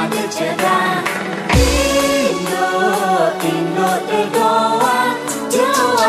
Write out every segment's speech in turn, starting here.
I Indo, Egoa, Jua,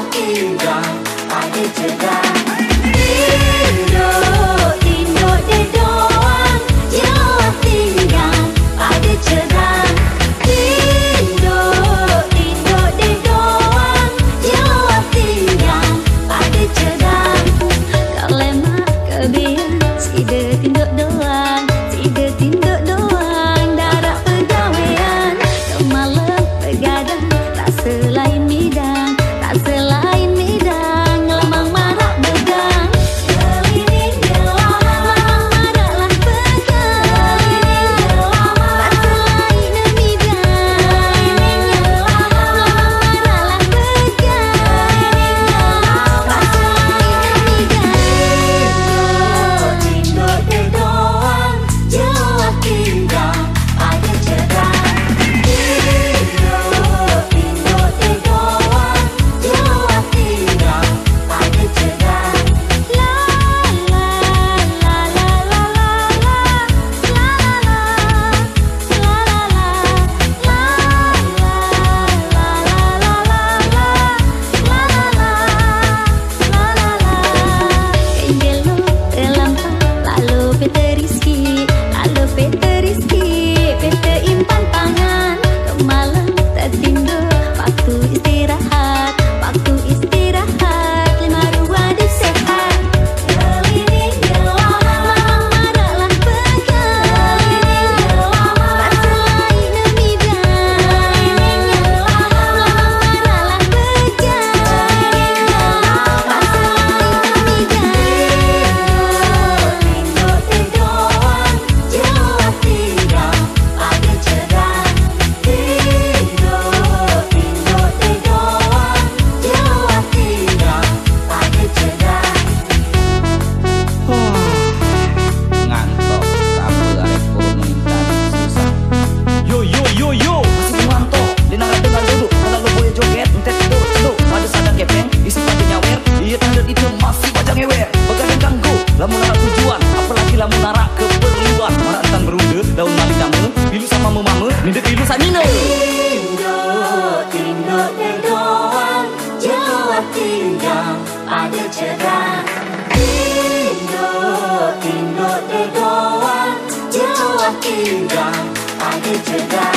Indo dia